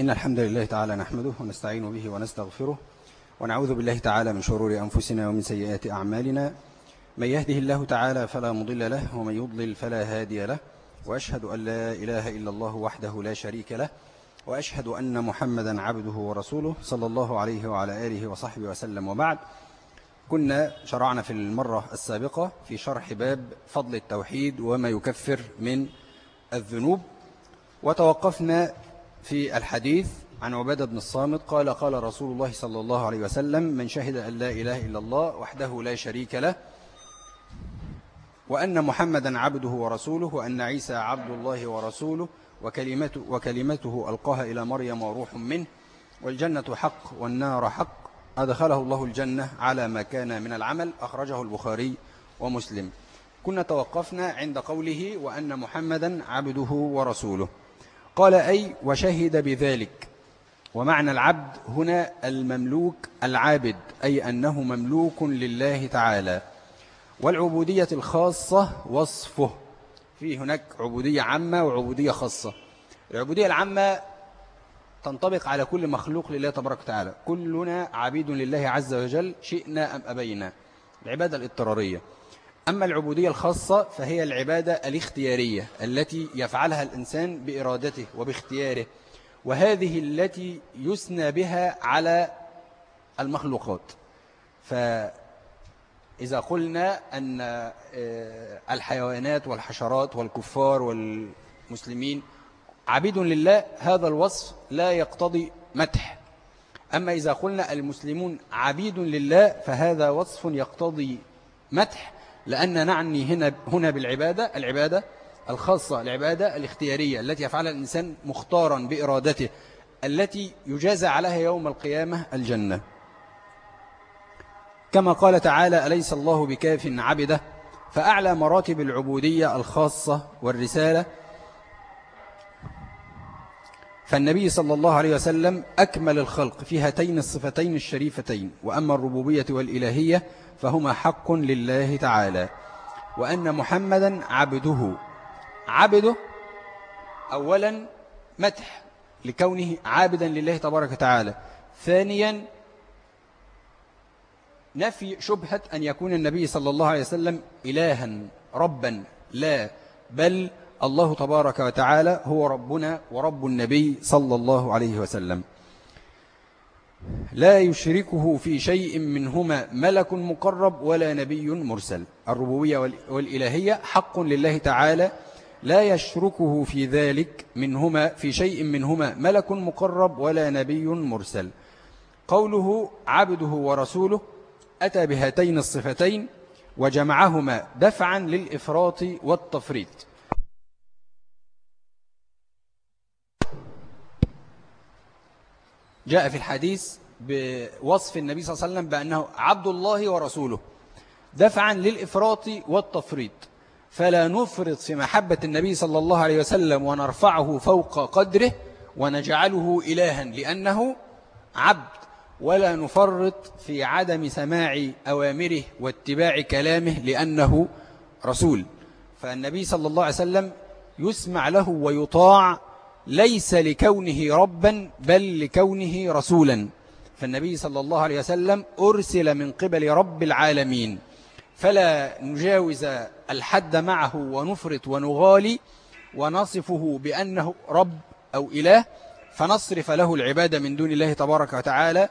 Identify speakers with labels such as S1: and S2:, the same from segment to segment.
S1: إن الحمد لله تعالى نحمده ونستعين به ونستغفره ونعوذ بالله تعالى من شرور أنفسنا ومن سيئات أعمالنا من يهده الله تعالى فلا مضل له ومن يضلل فلا هادي له وأشهد أن لا إله إلا الله وحده لا شريك له وأشهد أن محمدا عبده ورسوله صلى الله عليه وعلى آله وصحبه وسلم وبعد كنا شرعنا في المرة السابقة في شرح باب فضل التوحيد وما يكفر من الذنوب وتوقفنا في الحديث عن عبادة بن الصامت قال قال رسول الله صلى الله عليه وسلم من شهد أن لا إله إلا الله وحده لا شريك له وأن محمدا عبده ورسوله وأن عيسى عبد الله ورسوله وكلمته, وكلمته ألقاها إلى مريم وروح منه والجنة حق والنار حق أدخله الله الجنة على ما كان من العمل أخرجه البخاري ومسلم كنا توقفنا عند قوله وأن محمدا عبده ورسوله قال أي وشهد بذلك ومعنى العبد هنا المملوك العابد أي أنه مملوك لله تعالى والعبودية الخاصة وصفه في هناك عبودية عامة وعبودية خاصة العبودية العامة تنطبق على كل مخلوق لله تبارك وتعالى كلنا عبيد لله عز وجل شئنا أم أبينا العبادة الاضطرارية أما العبودية الخاصة فهي العبادة الاختيارية التي يفعلها الإنسان بإرادته وباختياره وهذه التي يثنى بها على المخلوقات فإذا قلنا أن آه، الحيوانات والحشرات والكفار والمسلمين عبيد لله هذا الوصف لا يقتضي مدح أما إذا قلنا المسلمون عبيد لله فهذا وصف يقتضي مدح لأن نعني هنا هنا بالعبادة العبادة الخاصة العبادة الاختيارية التي يفعلها الإنسان مختارا بإرادته التي يجازى عليها يوم القيامة الجنة كما قال تعالى أليس الله بكاف عبده فأعلى مراتب العبودية الخاصة والرسالة فالنبي صلى الله عليه وسلم أكمل الخلق في هاتين الصفتين الشريفتين وأما الربوبية والإلهية فهما حق لله تعالى وأن محمدا عبده عبده أولا مدح لكونه عابدا لله تبارك وتعالى ثانيا نفي شبهة أن يكون النبي صلى الله عليه وسلم إلها ربا لا بل الله تبارك وتعالى هو ربنا ورب النبي صلى الله عليه وسلم لا يشركه في شيء منهما ملك مقرب ولا نبي مرسل الربوية والإلهية حق لله تعالى لا يشركه في ذلك منهما في شيء منهما ملك مقرب ولا نبي مرسل قوله عبده ورسوله أتى بهاتين الصفتين وجمعهما دفعا للإفراط والتفريط جاء في الحديث بوصف النبي صلى الله عليه وسلم بأنه عبد الله ورسوله دفعا للإفراط والتفريط فلا نفرط في محبة النبي صلى الله عليه وسلم ونرفعه فوق قدره ونجعله إلها لأنه عبد ولا نفرط في عدم سماع أوامره واتباع كلامه لأنه رسول فالنبي صلى الله عليه وسلم يسمع له ويطاع ليس لكونه ربا بل لكونه رسولا فالنبي صلى الله عليه وسلم أرسل من قبل رب العالمين فلا نجاوز الحد معه ونفرط ونغالي ونصفه بأنه رب أو إله فنصرف له العبادة من دون الله تبارك وتعالى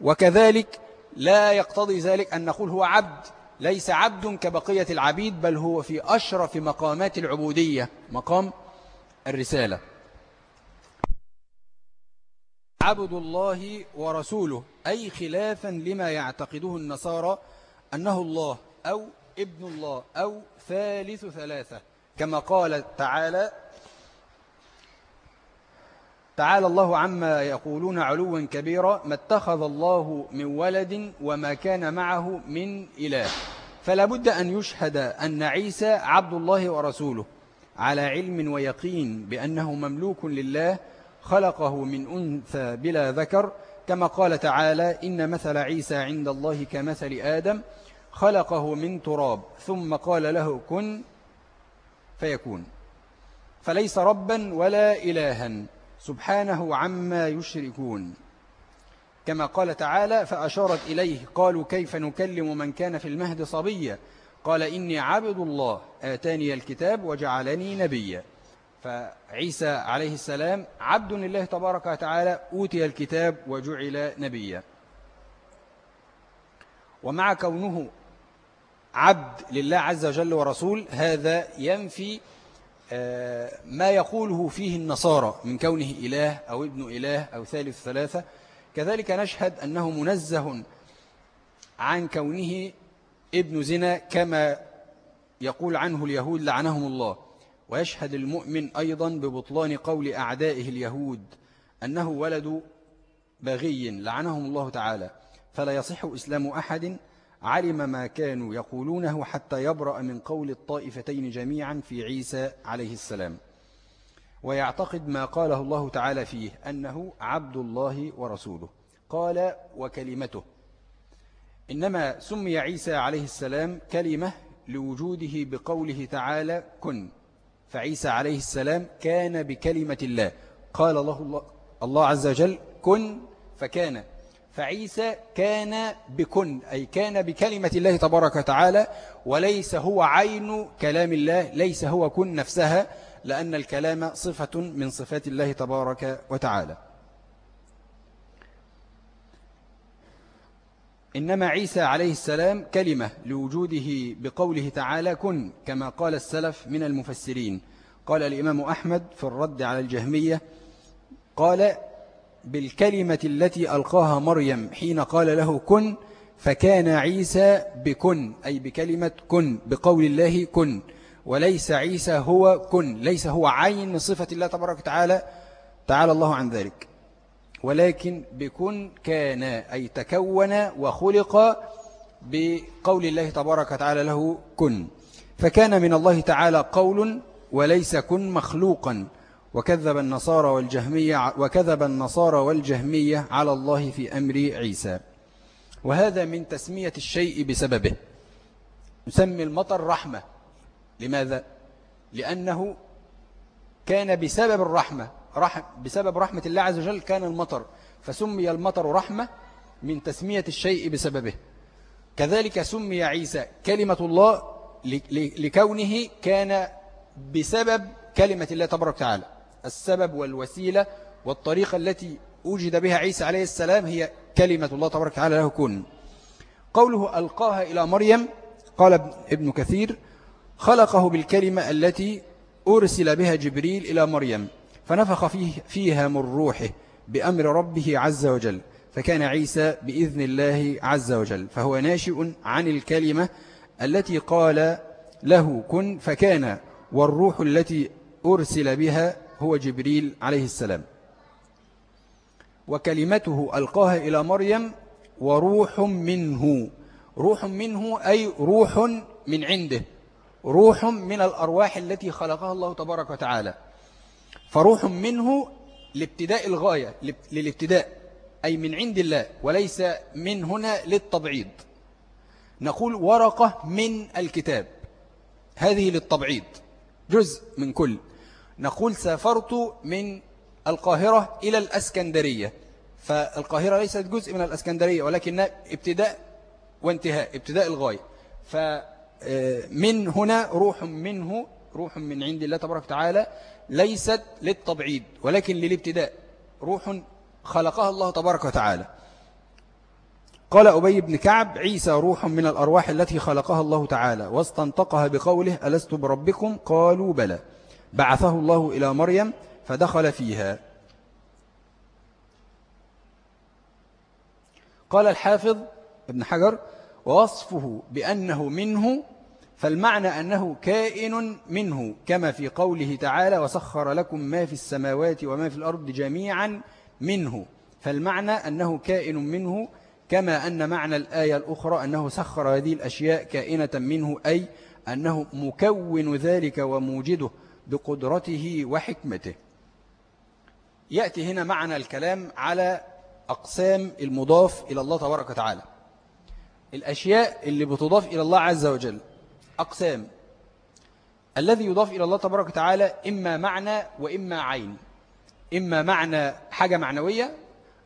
S1: وكذلك لا يقتضي ذلك أن نقول هو عبد ليس عبد كبقية العبيد بل هو في أشرف مقامات العبودية مقام الرسالة عبد الله ورسوله أي خلافا لما يعتقده النصارى أنه الله أو ابن الله أو ثالث ثلاثة كما قال تعالى تعالى الله عما يقولون علوا كبيرا ما اتخذ الله من ولد وما كان معه من إله فلا بد أن يشهد أن عيسى عبد الله ورسوله على علم ويقين بأنه مملوك لله خلقه من أنثى بلا ذكر كما قال تعالى إن مثل عيسى عند الله كمثل آدم خلقه من تراب ثم قال له كن فيكون فليس ربا ولا إلها سبحانه عما يشركون كما قال تعالى فأشارت إليه قالوا كيف نكلم من كان في المهد صبيا قال إني عبد الله آتاني الكتاب وجعلني نبيا فعيسى عليه السلام عبد لله تبارك وتعالى أوتي الكتاب وجعل نبيا ومع كونه عبد لله عز وجل ورسول هذا ينفي آه، ما يقوله فيه النصارى من كونه إله أو ابن إله أو ثالث ثلاثة كذلك نشهد أنه منزه عن كونه ابن زنا كما يقول عنه اليهود لعنهم الله ويشهد المؤمن أيضا ببطلان قول أعدائه اليهود أنه ولد بغي لعنهم الله تعالى فلا يصح إسلام أحد علم ما كانوا يقولونه حتى يبرأ من قول الطائفتين جميعا في عيسى عليه السلام ويعتقد ما قاله الله تعالى فيه أنه عبد الله ورسوله قال وكلمته إنما سمي عيسى عليه السلام كلمة لوجوده بقوله تعالى كن فعيسى عليه السلام كان بكلمة الله قال الله, الله عز وجل كن فكان فعيسى كان بكن أي كان بكلمة الله تبارك وتعالى وليس هو عين كلام الله ليس هو كن نفسها لأن الكلام صفة من صفات الله تبارك وتعالى إنما عيسى عليه السلام كلمة لوجوده بقوله تعالى كن كما قال السلف من المفسرين قال الإمام أحمد في الرد على الجهمية قال بالكلمة التي ألقاها مريم حين قال له كن فكان عيسى بكن أي بكلمة كن بقول الله كن وليس عيسى هو كن ليس هو عين صفة الله تبارك وتعالى تعالى الله عن ذلك ولكن بكن كان أي تكون وخلق بقول الله تبارك وتعالى له كن فكان من الله تعالى قول وليس كن مخلوقا وكذب النصارى والجهمية وكذب النصارى والجهمية على الله في أمر عيسى وهذا من تسمية الشيء بسببه نسمي المطر رحمة لماذا؟ لأنه كان بسبب الرحمة رحم بسبب رحمة الله عز وجل كان المطر فسمي المطر رحمة من تسمية الشيء بسببه كذلك سمي عيسى كلمة الله لكونه كان بسبب كلمة الله تبارك وتعالى السبب والوسيلة والطريقة التي وجد بها عيسى عليه السلام هي كلمة الله تبارك وتعالى له كن قوله ألقاها إلى مريم قال ابن كثير خلقه بالكلمة التي أرسل بها جبريل إلى مريم فنفخ فيه فيها من روحه بأمر ربه عز وجل فكان عيسى بإذن الله عز وجل فهو ناشئ عن الكلمة التي قال له كن فكان والروح التي أرسل بها هو جبريل عليه السلام وكلمته ألقاها إلى مريم وروح منه روح منه أي روح من عنده روح من الأرواح التي خلقها الله تبارك وتعالى فروح منه لابتداء الغاية للابتداء أي من عند الله وليس من هنا للتبعيض نقول ورقة من الكتاب هذه للتبعيض جزء من كل نقول سافرت من القاهرة إلى الأسكندرية فالقاهرة ليست جزء من الأسكندرية ولكن ابتداء وانتهاء ابتداء الغاية فمن آه، هنا روح منه روح من عند الله تبارك وتعالى ليست للتبعيد ولكن للابتداء روح خلقها الله تبارك وتعالى قال أبي بن كعب عيسى روح من الأرواح التي خلقها الله تعالى واستنطقها بقوله ألست بربكم قالوا بلى بعثه الله إلى مريم فدخل فيها قال الحافظ ابن حجر ووصفه بأنه منه فالمعنى أنه كائن منه كما في قوله تعالى وسخر لكم ما في السماوات وما في الأرض جميعا منه فالمعنى أنه كائن منه كما أن معنى الآية الأخرى أنه سخر هذه الأشياء كائنة منه أي أنه مكون ذلك وموجده بقدرته وحكمته يأتي هنا معنى الكلام على أقسام المضاف إلى الله تبارك وتعالى الأشياء اللي بتضاف إلى الله عز وجل أقسام الذي يضاف إلى الله تبارك وتعالى إما معنى وإما عين إما معنى حاجة معنوية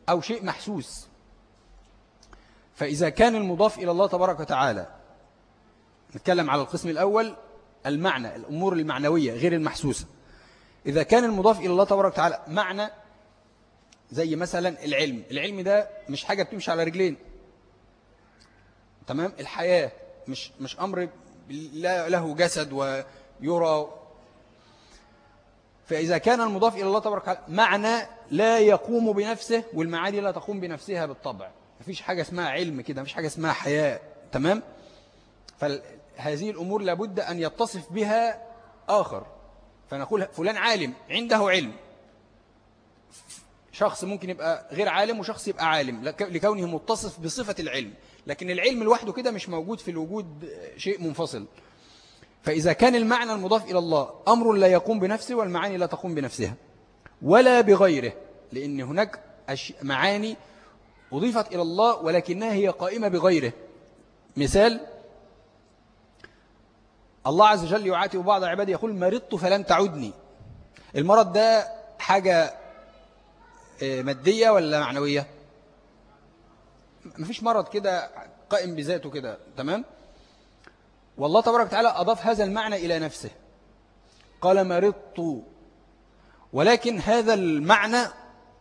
S1: أو شيء محسوس فإذا كان المضاف إلى الله تبارك وتعالى نتكلم على القسم الأول المعنى الأمور المعنوية غير المحسوسة إذا كان المضاف إلى الله تبارك وتعالى معنى زي مثلا العلم العلم ده مش حاجة بتمشي على رجلين تمام الحياة مش مش أمر له جسد ويرى فإذا كان المضاف إلى الله تبارك معنى لا يقوم بنفسه والمعاني لا تقوم بنفسها بالطبع مفيش حاجة اسمها علم كده مفيش حاجة اسمها حياة تمام فهذه الأمور لابد أن يتصف بها آخر فنقول فلان عالم عنده علم شخص ممكن يبقى غير عالم وشخص يبقى عالم لكونه متصف بصفة العلم لكن العلم لوحده كده مش موجود في الوجود شيء منفصل فإذا كان المعنى المضاف إلى الله أمر لا يقوم بنفسه والمعاني لا تقوم بنفسها ولا بغيره لأن هناك معاني أضيفت إلى الله ولكنها هي قائمة بغيره مثال الله عز وجل يعاتب بعض عباده يقول مرضت فلم تعدني المرض ده حاجة آه، مادية ولا معنوية ما فيش مرض كده قائم بذاته كده تمام والله تبارك وتعالى أضاف هذا المعنى إلى نفسه قال مرضت ولكن هذا المعنى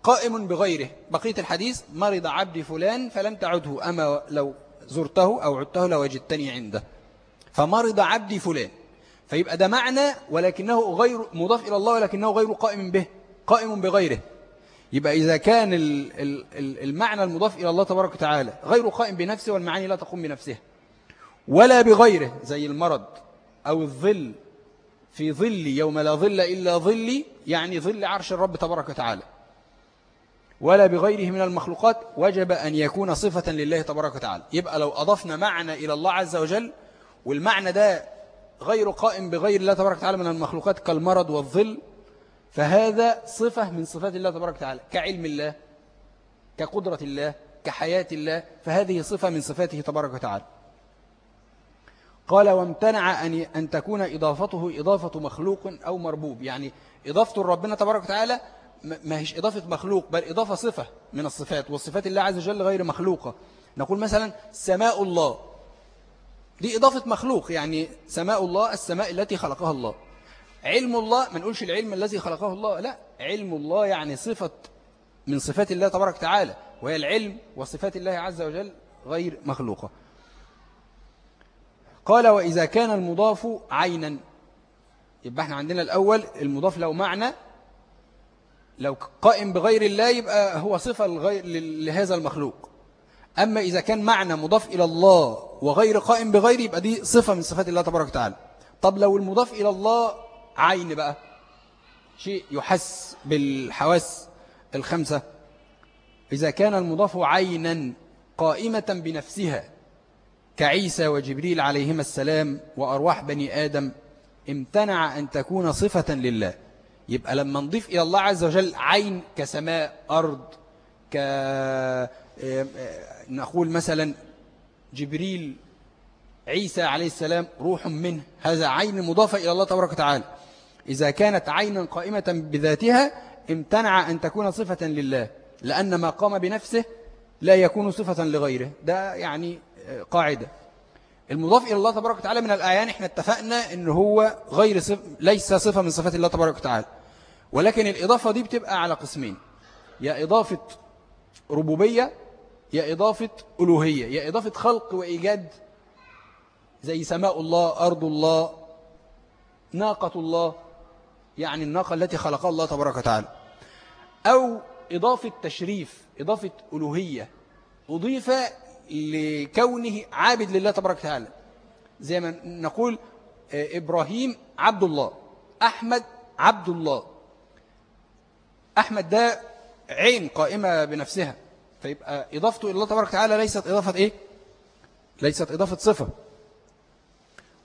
S1: قائم بغيره بقية الحديث مرض عبد فلان فلم تعده أما لو زرته أو عدته لوجدتني عنده فمرض عبد فلان فيبقى ده معنى ولكنه غير مضاف إلى الله ولكنه غير قائم به قائم بغيره يبقى إذا كان المعنى المضاف إلى الله تبارك وتعالى غير قائم بنفسه والمعاني لا تقوم بنفسها ولا بغيره زي المرض أو الظل في ظلي يوم لا ظل إلا ظلي يعني ظل عرش الرب تبارك وتعالى ولا بغيره من المخلوقات وجب أن يكون صفة لله تبارك وتعالى يبقى لو أضفنا معنى إلى الله عز وجل والمعنى ده غير قائم بغير الله تبارك وتعالى من المخلوقات كالمرض والظل فهذا صفة من صفات الله تبارك وتعالى كعلم الله كقدرة الله كحياة الله فهذه صفة من صفاته تبارك وتعالى قال وامتنع أن أن تكون إضافته إضافة مخلوق أو مربوب يعني إضافة ربنا تبارك وتعالى ما هيش إضافة مخلوق بل إضافة صفة من الصفات والصفات الله عز وجل غير مخلوقة نقول مثلا سماء الله دي إضافة مخلوق يعني سماء الله السماء التي خلقها الله علم الله ما نقولش العلم الذي خلقه الله لا علم الله يعني صفة من صفات الله تبارك وتعالى وهي العلم وصفات الله عز وجل غير مخلوقة قال وإذا كان المضاف عينا يبقى احنا عندنا الأول المضاف لو معنى لو قائم بغير الله يبقى هو صفة لهذا المخلوق أما إذا كان معنى مضاف إلى الله وغير قائم بغير يبقى دي صفة من صفات الله تبارك وتعالى طب لو المضاف إلى الله عين بقى شيء يحس بالحواس الخمسة إذا كان المضاف عينا قائمة بنفسها كعيسى وجبريل عليهما السلام وأرواح بني آدم امتنع أن تكون صفة لله يبقى لما نضيف إلى الله عز وجل عين كسماء أرض ك آه، آه، نقول مثلا جبريل عيسى عليه السلام روح منه هذا عين مضافة إلى الله تبارك وتعالى إذا كانت عينا قائمة بذاتها امتنع أن تكون صفة لله لأن ما قام بنفسه لا يكون صفة لغيره ده يعني آه، قاعدة المضاف إلى الله تبارك وتعالى من الأعيان احنا اتفقنا ان هو غير صف... ليس صفة من صفات الله تبارك وتعالى ولكن الإضافة دي بتبقى على قسمين يا إضافة ربوبية يا إضافة ألوهية يا إضافة خلق وإيجاد زي سماء الله أرض الله ناقة الله يعني الناقة التي خلقها الله تبارك وتعالى أو إضافة تشريف إضافة ألوهية أضيف لكونه عابد لله تبارك وتعالى زي ما نقول آه، إبراهيم عبد الله أحمد عبد الله أحمد ده عين قائمة بنفسها فيبقى إضافته إلى الله تبارك وتعالى ليست إضافة إيه؟ ليست إضافة صفة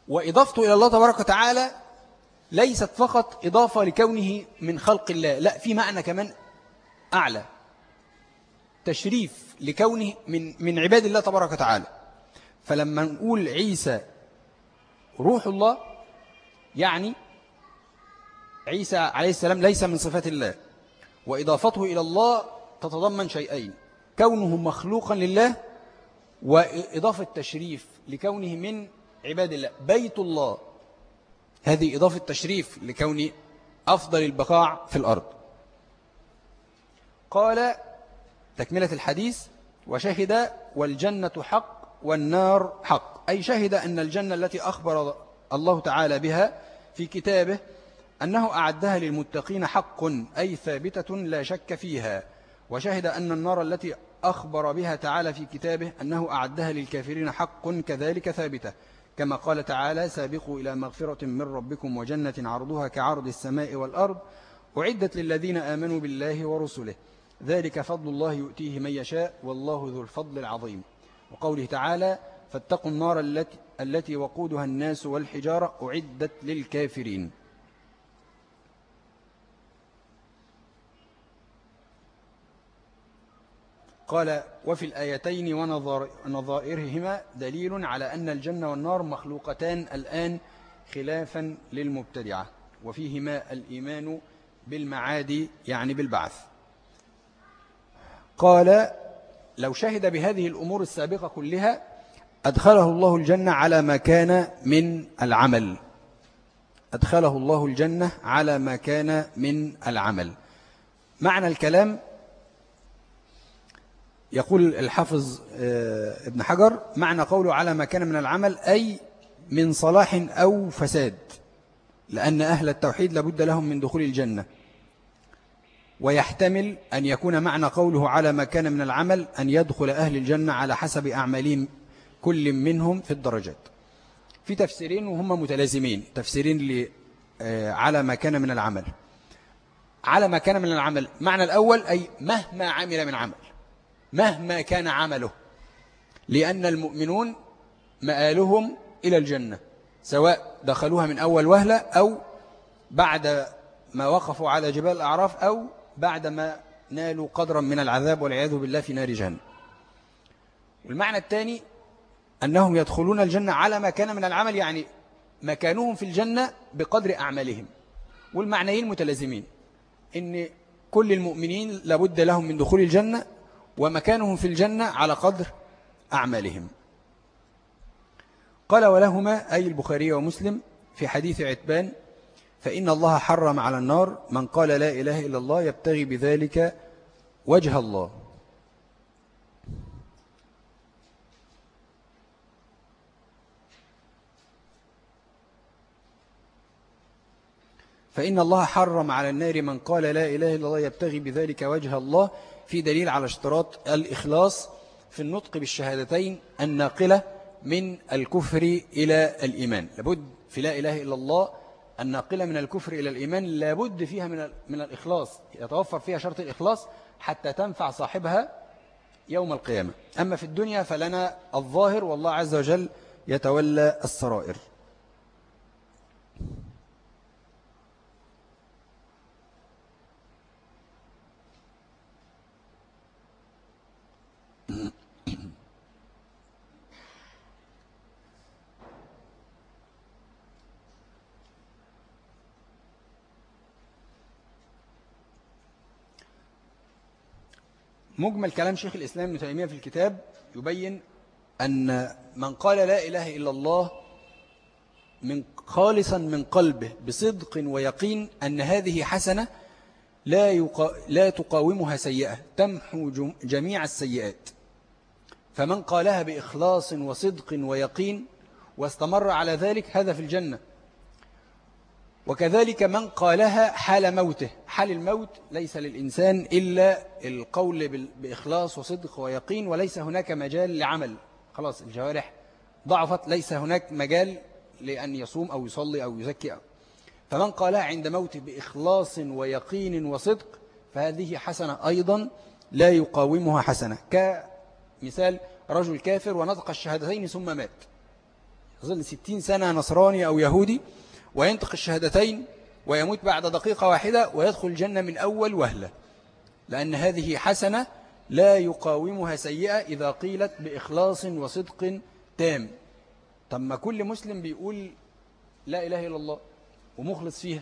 S1: وإضافته إلى الله تبارك وتعالى ليست فقط إضافة لكونه من خلق الله لا في معنى كمان أعلى تشريف لكونه من من عباد الله تبارك وتعالى فلما نقول عيسى روح الله يعني عيسى عليه السلام ليس من صفات الله وإضافته إلى الله تتضمن شيئين كونه مخلوقا لله وإضافة تشريف لكونه من عباد الله بيت الله هذه إضافة تشريف لكون أفضل البقاع في الأرض قال تكملة الحديث وشهد والجنة حق والنار حق أي شهد أن الجنة التي أخبر الله تعالى بها في كتابه أنه أعدها للمتقين حق أي ثابتة لا شك فيها وشهد أن النار التي أخبر بها تعالى في كتابه أنه أعدها للكافرين حق كذلك ثابتة كما قال تعالى سابقوا إلى مغفرة من ربكم وجنة عرضها كعرض السماء والأرض أعدت للذين آمنوا بالله ورسله ذلك فضل الله يؤتيه من يشاء والله ذو الفضل العظيم وقوله تعالى فاتقوا النار التي, وقودها الناس والحجارة أعدت للكافرين قال وفي الآيتين ونظائرهما دليل على أن الجنة والنار مخلوقتان الآن خلافا للمبتدعة وفيهما الإيمان بالمعاد يعني بالبعث قال لو شهد بهذه الأمور السابقة كلها أدخله الله الجنة على ما كان من العمل أدخله الله الجنة على ما كان من العمل معنى الكلام يقول الحافظ آه، ابن حجر معنى قوله على ما كان من العمل أي من صلاح أو فساد لأن أهل التوحيد لابد لهم من دخول الجنة ويحتمل أن يكون معنى قوله على ما كان من العمل أن يدخل أهل الجنة على حسب أعمالهم كل منهم في الدرجات في تفسيرين وهم متلازمين تفسيرين آه، على ما كان من العمل على ما كان من العمل معنى الأول أي مهما عمل من عمل مهما كان عمله لأن المؤمنون مآلهم إلى الجنة سواء دخلوها من أول وهلة أو بعد ما وقفوا على جبال الأعراف أو بعد ما نالوا قدرا من العذاب والعياذ بالله في نار جهنم والمعنى الثاني أنهم يدخلون الجنة على ما كان من العمل يعني مكانهم في الجنة بقدر أعمالهم والمعنيين متلازمين إن كل المؤمنين لابد لهم من دخول الجنة ومكانهم في الجنة على قدر أعمالهم قال ولهما أي البخاري ومسلم في حديث عتبان فإن الله حرم على النار من قال لا إله إلا الله يبتغي بذلك وجه الله فإن الله حرم على النار من قال لا إله إلا الله يبتغي بذلك وجه الله في دليل على اشتراط الإخلاص في النطق بالشهادتين الناقلة من الكفر إلى الإيمان لابد في لا إله إلا الله الناقلة من الكفر إلى الإيمان لابد فيها من, من الإخلاص يتوفر فيها شرط الإخلاص حتى تنفع صاحبها يوم القيامة أما في الدنيا فلنا الظاهر والله عز وجل يتولى السرائر مجمل كلام شيخ الإسلام ابن تيمية في الكتاب يبين أن من قال لا إله إلا الله من خالصا من قلبه بصدق ويقين أن هذه حسنة لا, يقا لا تقاومها سيئة تمحو جميع السيئات فمن قالها بإخلاص وصدق ويقين واستمر على ذلك هذا في الجنة وكذلك من قالها حال موته حال الموت ليس للإنسان إلا القول بإخلاص وصدق ويقين وليس هناك مجال لعمل خلاص الجوارح ضعفت ليس هناك مجال لأن يصوم أو يصلي أو يزكي أو فمن قالها عند موته بإخلاص ويقين وصدق فهذه حسنة أيضا لا يقاومها حسنة كمثال رجل كافر ونطق الشهادتين ثم مات ظل ستين سنة نصراني أو يهودي وينطق الشهادتين ويموت بعد دقيقة واحدة ويدخل الجنة من أول وهلة لأن هذه حسنة لا يقاومها سيئة إذا قيلت بإخلاص وصدق تام طب ما كل مسلم بيقول لا إله إلا الله ومخلص فيها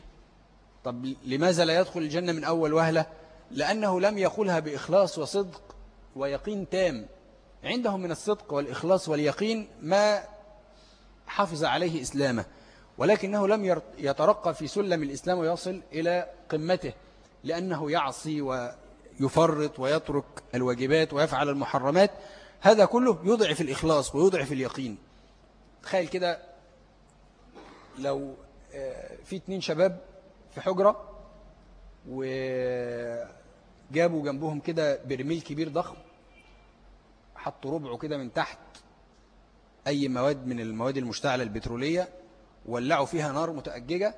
S1: طب لماذا لا يدخل الجنة من أول وهلة لأنه لم يقولها بإخلاص وصدق ويقين تام عندهم من الصدق والإخلاص واليقين ما حفظ عليه إسلامه ولكنه لم يترقى في سلم الإسلام ويصل إلى قمته لأنه يعصي ويفرط ويترك الواجبات ويفعل المحرمات هذا كله يضعف الإخلاص ويضعف اليقين تخيل كده لو آه، في اتنين شباب في حجرة وجابوا جنبهم كده برميل كبير ضخم حطوا ربعه كده من تحت أي مواد من المواد المشتعلة البترولية ولعوا فيها نار متأججة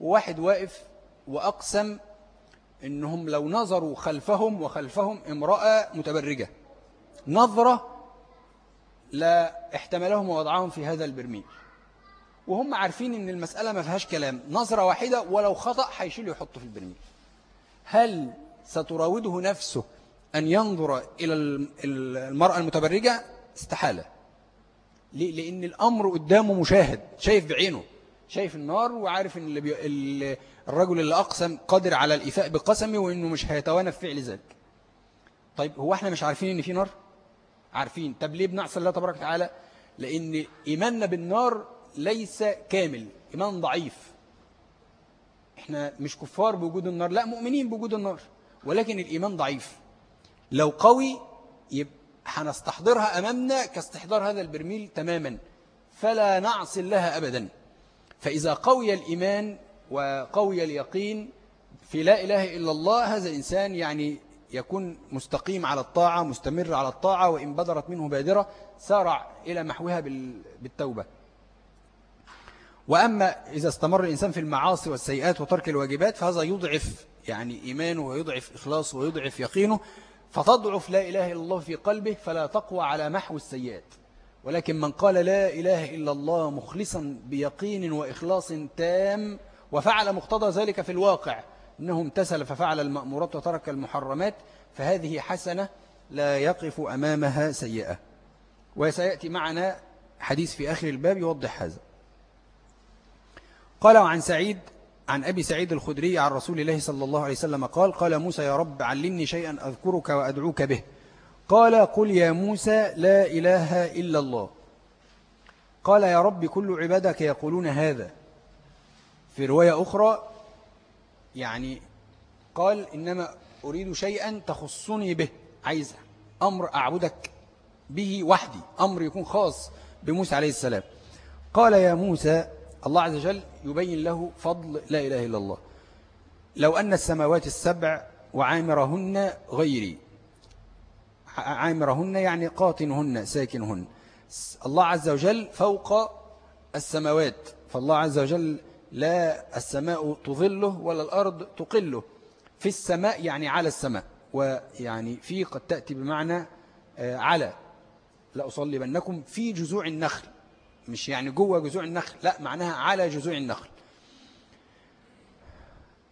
S1: وواحد واقف وأقسم إنهم لو نظروا خلفهم وخلفهم امرأة متبرجة نظرة لا احتملهم ووضعهم في هذا البرميل وهم عارفين إن المسألة ما فيهاش كلام نظرة واحدة ولو خطأ حيشيل يحطه في البرميل هل ستراوده نفسه أن ينظر إلى المرأة المتبرجة استحالة ليه؟ لأن الأمر قدامه مشاهد شايف بعينه شايف النار وعارف ان اللي الرجل اللي أقسم قادر على الإيفاء بقسمه وإنه مش هيتوانى في فعل ذلك طيب هو احنا مش عارفين ان في نار عارفين طب ليه بنعصي الله تبارك وتعالى لأن إيماننا بالنار ليس كامل إيمان ضعيف احنا مش كفار بوجود النار لا مؤمنين بوجود النار ولكن الإيمان ضعيف لو قوي يبقى هنستحضرها أمامنا كاستحضار هذا البرميل تماما فلا نعصل لها أبدا فإذا قوي الإيمان وقوي اليقين في لا إله إلا الله هذا الإنسان يعني يكون مستقيم على الطاعة مستمر على الطاعة وإن بدرت منه بادرة سارع إلى محوها بالتوبة وأما إذا استمر الإنسان في المعاصي والسيئات وترك الواجبات فهذا يضعف يعني إيمانه ويضعف إخلاصه ويضعف يقينه فتضعف لا إله إلا الله في قلبه فلا تقوى على محو السيئات ولكن من قال لا إله إلا الله مخلصا بيقين وإخلاص تام وفعل مقتضى ذلك في الواقع إنه امتثل ففعل المأمورات وترك المحرمات فهذه حسنة لا يقف أمامها سيئة وسيأتي معنا حديث في آخر الباب يوضح هذا قال عن سعيد عن أبي سعيد الخدري عن رسول الله صلى الله عليه وسلم قال قال موسى يا رب علمني شيئا أذكرك وأدعوك به قال قل يا موسى لا إله إلا الله قال يا رب كل عبادك يقولون هذا في رواية أخرى يعني قال إنما أريد شيئا تخصني به عايز أمر أعبدك به وحدي أمر يكون خاص بموسى عليه السلام قال يا موسى الله عز وجل يبين له فضل لا إله إلا الله لو أن السماوات السبع وعامرهن غيري عامرهن يعني قاطنهن ساكنهن الله عز وجل فوق السماوات فالله عز وجل لا السماء تظله ولا الأرض تقله في السماء يعني على السماء ويعني في قد تأتي بمعنى آه، على لا بأنكم في جذوع النخل مش يعني جوه جذوع النخل لا معناها على جذوع النخل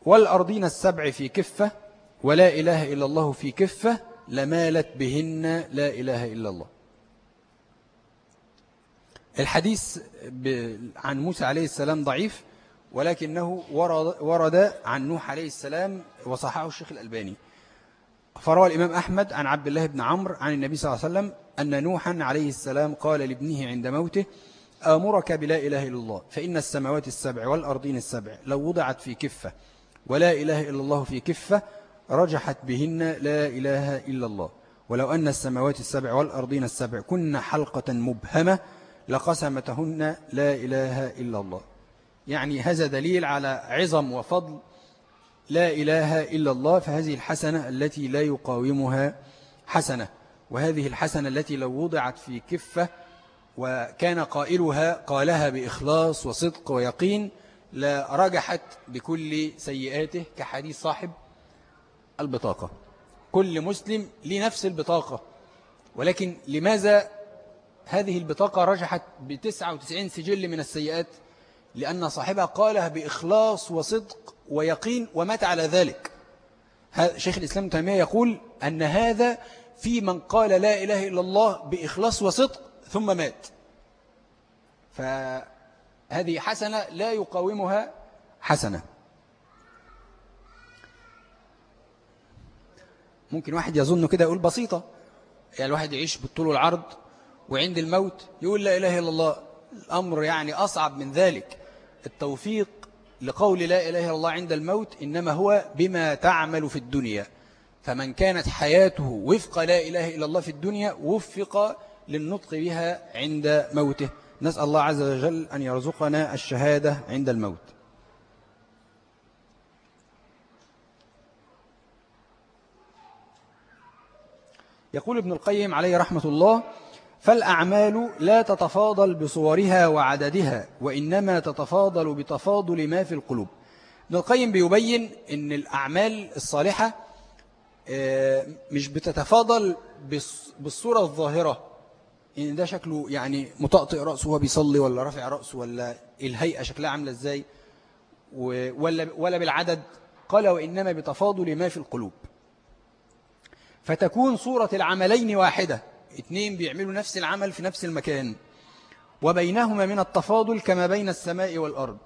S1: والأرضين السبع في كفة ولا إله إلا الله في كفة لمالت بهن لا إله إلا الله الحديث عن موسى عليه السلام ضعيف ولكنه ورد, ورد عن نوح عليه السلام وصححه الشيخ الألباني فروى الإمام أحمد عن عبد الله بن عمرو عن النبي صلى الله عليه وسلم أن نوحا عليه السلام قال لابنه عند موته آمرك بلا إله إلا الله فإن السماوات السبع والأرضين السبع لو وضعت في كفة ولا إله إلا الله في كفة رجحت بهن لا إله إلا الله ولو أن السماوات السبع والأرضين السبع كن حلقة مبهمة لقسمتهن لا إله إلا الله يعني هذا دليل على عظم وفضل لا إله إلا الله فهذه الحسنة التي لا يقاومها حسنة وهذه الحسنة التي لو وضعت في كفة وكان قائلها قالها بإخلاص وصدق ويقين لا رجحت بكل سيئاته كحديث صاحب البطاقة كل مسلم لنفس البطاقة ولكن لماذا هذه البطاقة رجحت بتسعة وتسعين سجل من السيئات لأن صاحبها قالها بإخلاص وصدق ويقين ومات على ذلك شيخ الإسلام تيمية يقول أن هذا في من قال لا إله إلا الله بإخلاص وصدق ثم مات فهذه حسنة لا يقاومها حسنة ممكن واحد يظن كده يقول بسيطة يعني الواحد يعيش بالطول والعرض وعند الموت يقول لا إله إلا الله الأمر يعني أصعب من ذلك التوفيق لقول لا إله إلا الله عند الموت إنما هو بما تعمل في الدنيا فمن كانت حياته وفق لا إله إلا الله في الدنيا وفق للنطق بها عند موته نسأل الله عز وجل أن يرزقنا الشهادة عند الموت يقول ابن القيم عليه رحمة الله فالأعمال لا تتفاضل بصورها وعددها وإنما تتفاضل بتفاضل ما في القلوب ابن القيم بيبين أن الأعمال الصالحة آه، مش بتتفاضل بالصورة الظاهرة إن يعني ده شكله يعني مطقطق رأسه وهو بيصلي ولا رافع رأسه ولا الهيئة شكلها عاملة إزاي ولا, ولا بالعدد قال وإنما بتفاضل ما في القلوب فتكون صورة العملين واحدة اثنين بيعملوا نفس العمل في نفس المكان وبينهما من التفاضل كما بين السماء والأرض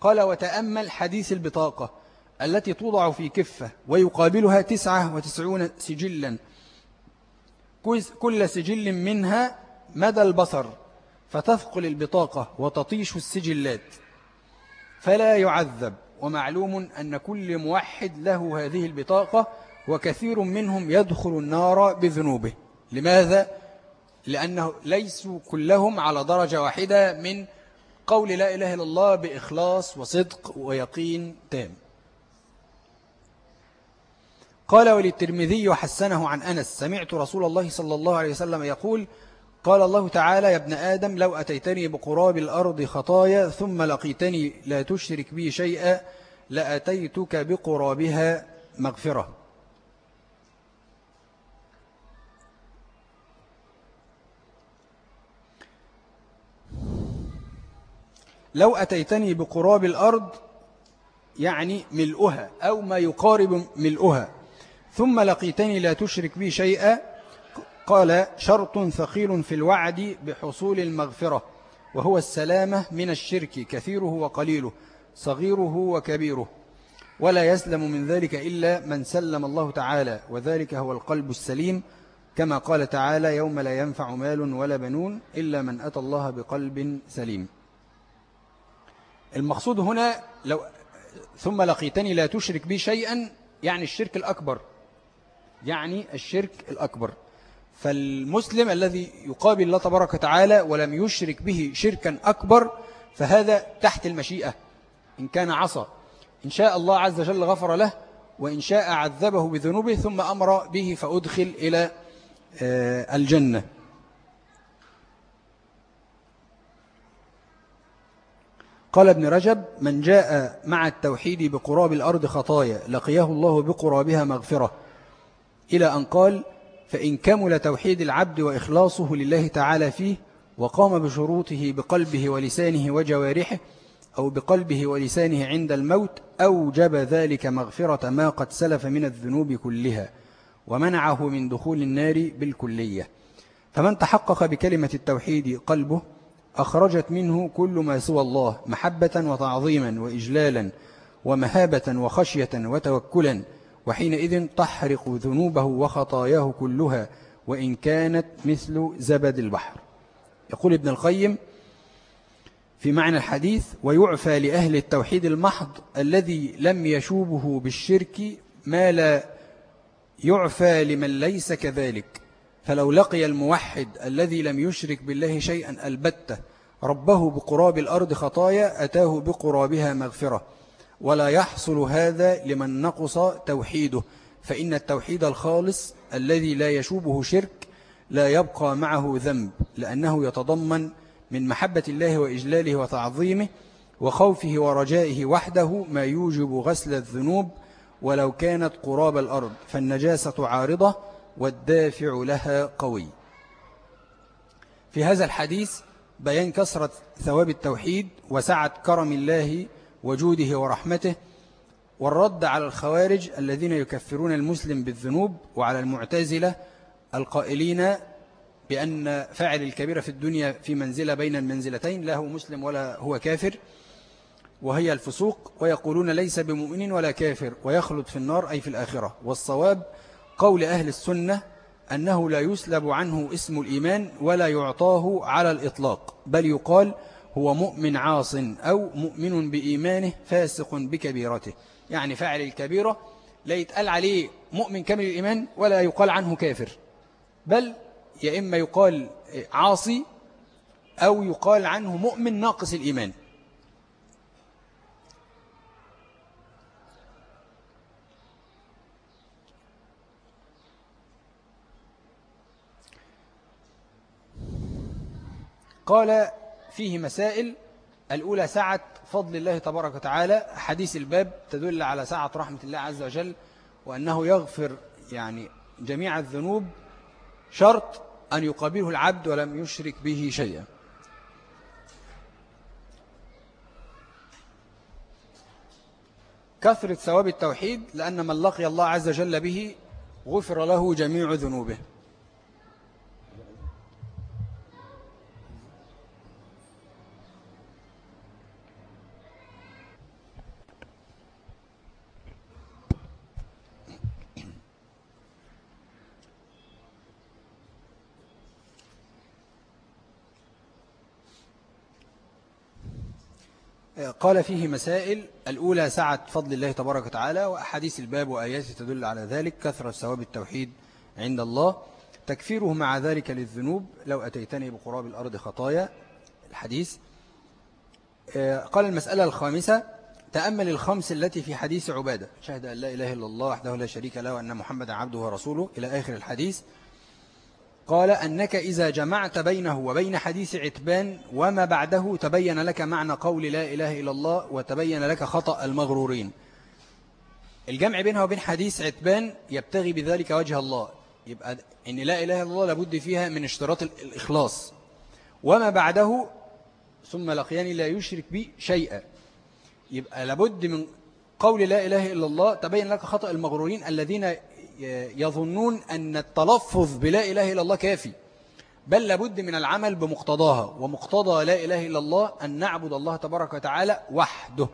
S1: قال وتأمل حديث البطاقة التي توضع في كفة ويقابلها تسعة وتسعون سجلا كل سجل منها مدى البصر فتثقل البطاقة وتطيش السجلات فلا يعذب ومعلوم أن كل موحد له هذه البطاقة وكثير منهم يدخل النار بذنوبه لماذا؟ لأنه ليسوا كلهم على درجة واحدة من قول لا إله إلا الله بإخلاص وصدق ويقين تام قال وللترمذي وحسنه عن أنس سمعت رسول الله صلى الله عليه وسلم يقول قال الله تعالى يا ابن آدم لو أتيتني بقراب الأرض خطايا ثم لقيتني لا تشرك بي شيئا لأتيتك بقرابها مغفرة لو أتيتني بقراب الأرض يعني ملؤها أو ما يقارب ملؤها ثم لقيتني لا تشرك بي شيئا قال شرط ثقيل في الوعد بحصول المغفرة وهو السلامة من الشرك كثيره وقليله صغيره وكبيره ولا يسلم من ذلك إلا من سلم الله تعالى وذلك هو القلب السليم كما قال تعالى يوم لا ينفع مال ولا بنون إلا من أتى الله بقلب سليم المقصود هنا لو ثم لقيتني لا تشرك بي شيئا يعني الشرك الأكبر يعني الشرك الأكبر فالمسلم الذي يقابل الله تبارك وتعالى ولم يشرك به شركا أكبر فهذا تحت المشيئة إن كان عصى إن شاء الله عز وجل غفر له وإن شاء عذبه بذنوبه ثم أمر به فأدخل إلى آه، الجنة قال ابن رجب من جاء مع التوحيد بقراب الأرض خطايا لقيه الله بقرابها مغفرة إلى أن قال فإن كمل توحيد العبد وإخلاصه لله تعالى فيه وقام بشروطه بقلبه ولسانه وجوارحه أو بقلبه ولسانه عند الموت أوجب ذلك مغفرة ما قد سلف من الذنوب كلها ومنعه من دخول النار بالكلية فمن تحقق بكلمة التوحيد قلبه أخرجت منه كل ما سوى الله محبة وتعظيما وإجلالا ومهابة وخشية وتوكلا وحينئذ تحرق ذنوبه وخطاياه كلها وإن كانت مثل زبد البحر يقول ابن القيم في معنى الحديث ويعفى لأهل التوحيد المحض الذي لم يشوبه بالشرك ما لا يعفى لمن ليس كذلك فلو لقي الموحد الذي لم يشرك بالله شيئا البته ربه بقراب الأرض خطايا أتاه بقرابها مغفرة ولا يحصل هذا لمن نقص توحيده فإن التوحيد الخالص الذي لا يشوبه شرك لا يبقى معه ذنب لأنه يتضمن من محبة الله وإجلاله وتعظيمه وخوفه ورجائه وحده ما يوجب غسل الذنوب ولو كانت قراب الأرض فالنجاسة عارضة والدافع لها قوي في هذا الحديث بيان كسرة ثواب التوحيد وسعة كرم الله وجوده ورحمته والرد على الخوارج الذين يكفرون المسلم بالذنوب وعلى المعتزلة القائلين بأن فاعل الكبيرة في الدنيا في منزلة بين المنزلتين لا هو مسلم ولا هو كافر وهي الفسوق ويقولون ليس بمؤمن ولا كافر ويخلد في النار أي في الآخرة والصواب قول أهل السنة أنه لا يسلب عنه اسم الإيمان ولا يعطاه على الإطلاق بل يقال هو مؤمن عاص أو مؤمن بإيمانه فاسق بكبيرته يعني فعل الكبيرة لا يتقال عليه مؤمن كامل الإيمان ولا يقال عنه كافر بل يا إما يقال عاصي أو يقال عنه مؤمن ناقص الإيمان قال فيه مسائل الأولى سعة فضل الله تبارك وتعالى حديث الباب تدل على سعة رحمة الله عز وجل وأنه يغفر يعني جميع الذنوب شرط أن يقابله العبد ولم يشرك به شيئا كثرة ثواب التوحيد لأن من لقي الله عز وجل به غفر له جميع ذنوبه قال فيه مسائل الأولى سعة فضل الله تبارك وتعالى وأحاديث الباب وآياته تدل على ذلك كثرة ثواب التوحيد عند الله تكفيره مع ذلك للذنوب لو أتيتني بقراب الأرض خطايا الحديث آه، قال المسألة الخامسة تأمل الخمس التي في حديث عبادة شهد أن لا إله إلا الله وحده لا شريك له وأن محمد عبده ورسوله إلى آخر الحديث قال أنك إذا جمعت بينه وبين حديث عتبان وما بعده تبين لك معنى قول لا إله إلا الله وتبين لك خطأ المغرورين الجمع بينها وبين حديث عتبان يبتغي بذلك وجه الله يبقى أن لا إله إلا الله لابد فيها من اشتراط الإخلاص وما بعده ثم لقياني لا يشرك بي شيئا يبقى لابد من قول لا إله إلا الله تبين لك خطأ المغرورين الذين يظنون أن التلفظ بلا إله إلا الله كافي بل لابد من العمل بمقتضاها ومقتضى لا إله إلا الله أن نعبد الله تبارك وتعالى وحده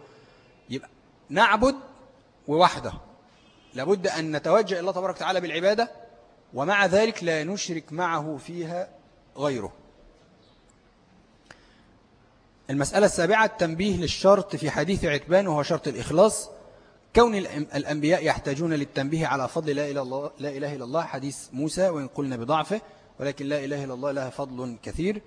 S1: يبقى نعبد ووحده لابد أن نتوجه الله تبارك وتعالى بالعبادة ومع ذلك لا نشرك معه فيها غيره المسألة السابعة التنبيه للشرط في حديث عتبان وهو شرط الإخلاص كون الأنبياء يحتاجون للتنبيه على فضل لا إله, الله لا إله إلا الله حديث موسى وإن قلنا بضعفه ولكن لا إله إلا الله لها فضل كثير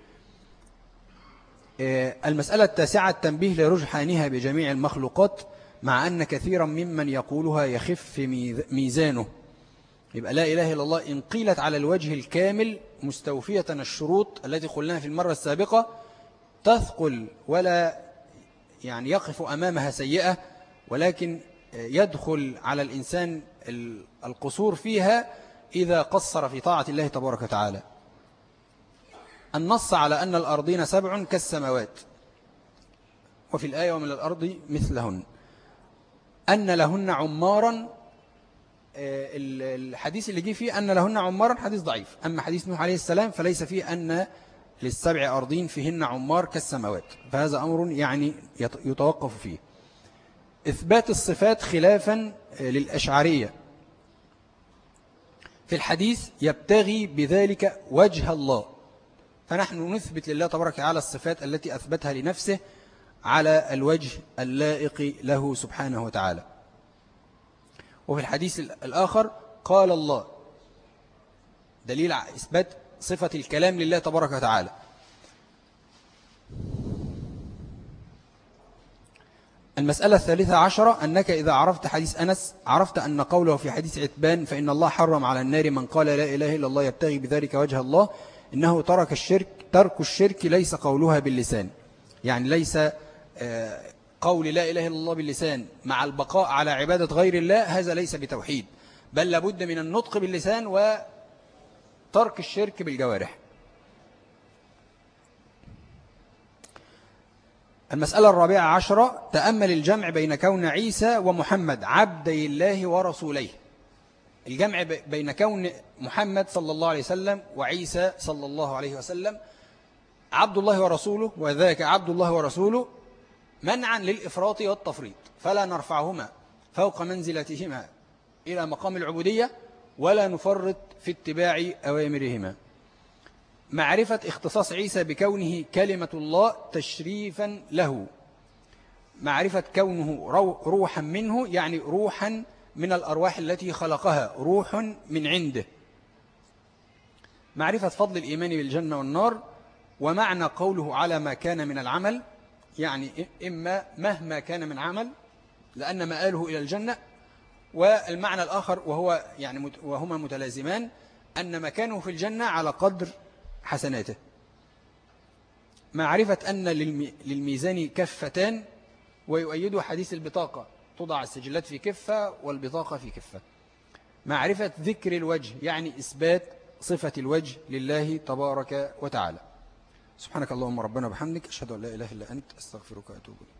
S1: آه، المسألة التاسعة التنبيه لرجحانها بجميع المخلوقات مع أن كثيرا ممن يقولها يخف ميزانه يبقى لا إله إلا الله إن قيلت على الوجه الكامل مستوفية الشروط التي قلناها في المرة السابقة تثقل ولا يعني يقف أمامها سيئة ولكن يدخل على الإنسان القصور فيها إذا قصر في طاعة الله تبارك وتعالى النص على أن الأرضين سبع كالسماوات وفي الآية ومن الأرض مثلهن أن لهن عمارا آه، الحديث اللي جي فيه أن لهن عمارا حديث ضعيف أما حديث نوح عليه السلام فليس فيه أن للسبع أرضين فيهن عمار كالسماوات فهذا أمر يعني يتوقف فيه إثبات الصفات خلافا آه، للأشعرية في الحديث يبتغي بذلك وجه الله فنحن نثبت لله تبارك وتعالى الصفات التي أثبتها لنفسه على الوجه اللائق له سبحانه وتعالى وفي الحديث الآخر قال الله دليل إثبات صفة الكلام لله تبارك وتعالى المسألة الثالثة عشرة أنك إذا عرفت حديث أنس عرفت أن قوله في حديث عتبان فإن الله حرم على النار من قال لا إله إلا الله يبتغي بذلك وجه الله إنه ترك الشرك ترك الشرك ليس قولها باللسان يعني ليس آه، قول لا إله إلا الله باللسان مع البقاء على عبادة غير الله هذا ليس بتوحيد بل لابد من النطق باللسان وترك الشرك بالجوارح المسألة الرابعة عشرة تأمل الجمع بين كون عيسى ومحمد عبدي الله ورسوليه الجمع بين كون محمد صلى الله عليه وسلم وعيسى صلى الله عليه وسلم عبد الله ورسوله وذاك عبد الله ورسوله منعا للإفراط والتفريط فلا نرفعهما فوق منزلتهما إلى مقام العبودية ولا نفرط في اتباع أوامرهما معرفة اختصاص عيسى بكونه كلمة الله تشريفا له معرفة كونه روحا منه يعني روحا من الأرواح التي خلقها روح من عنده معرفة فضل الإيمان بالجنة والنار ومعنى قوله على ما كان من العمل يعني إما مهما كان من عمل لأن مآله إلى الجنة والمعنى الآخر وهو يعني وهما متلازمان أن مكانه في الجنة على قدر حسناته معرفة أن للميزان كفتان ويؤيد حديث البطاقة تضع السجلات في كفة والبطاقة في كفة معرفة ذكر الوجه يعني إثبات صفة الوجه لله تبارك وتعالى سبحانك اللهم ربنا وبحمدك أشهد أن لا إله إلا أنت أستغفرك وأتوب إليك